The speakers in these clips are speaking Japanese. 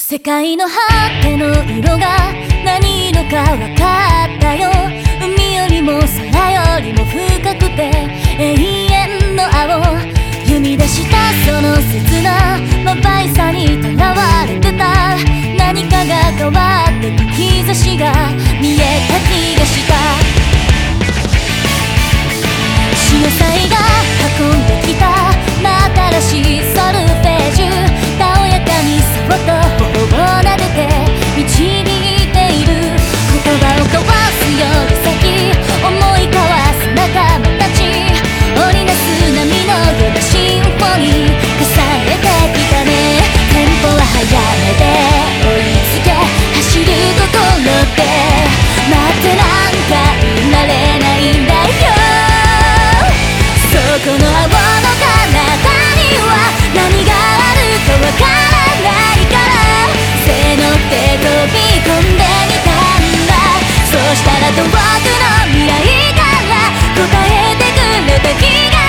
世界の果ての色が何色か分かったよ。海よりも空よりも深くて。僕の未来から答えてくれた気が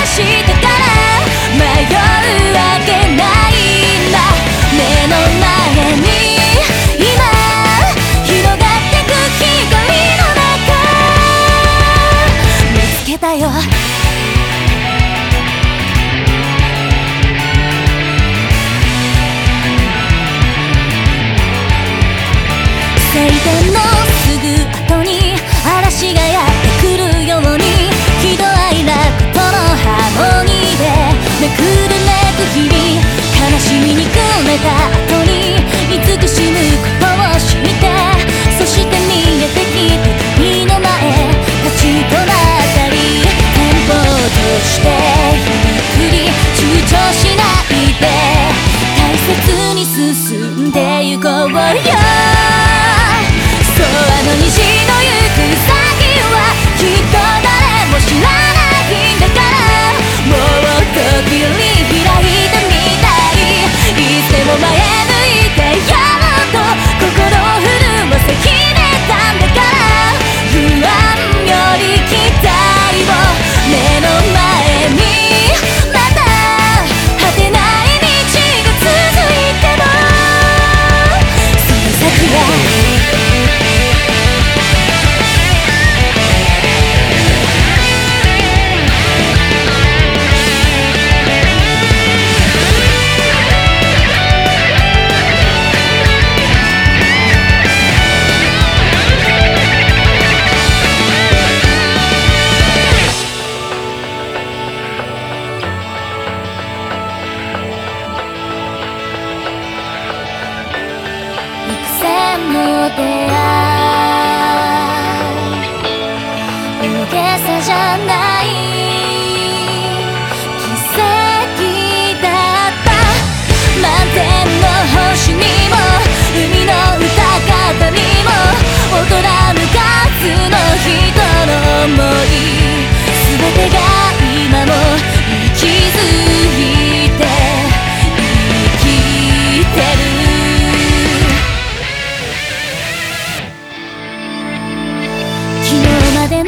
出会う大げさじゃない。奇跡だった。満天の星に。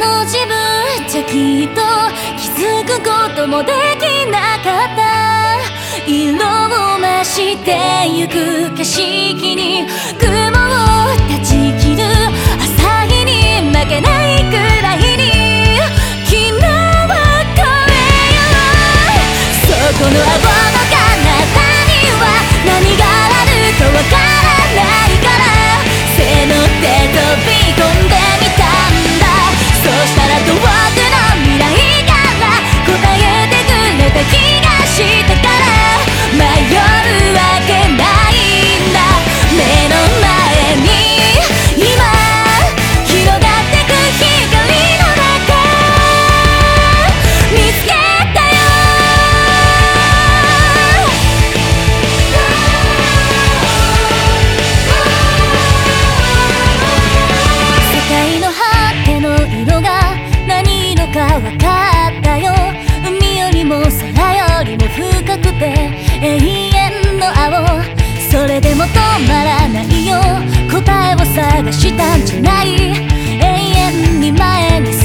の自分じゃきっと気づくこともできなかった。色を増してゆく景色に雲を断ち切る朝日に負けないくらいに。君はこれよ。そこの青永遠の青。それでも止まらないよ。答えを探したんじゃない。永遠に前に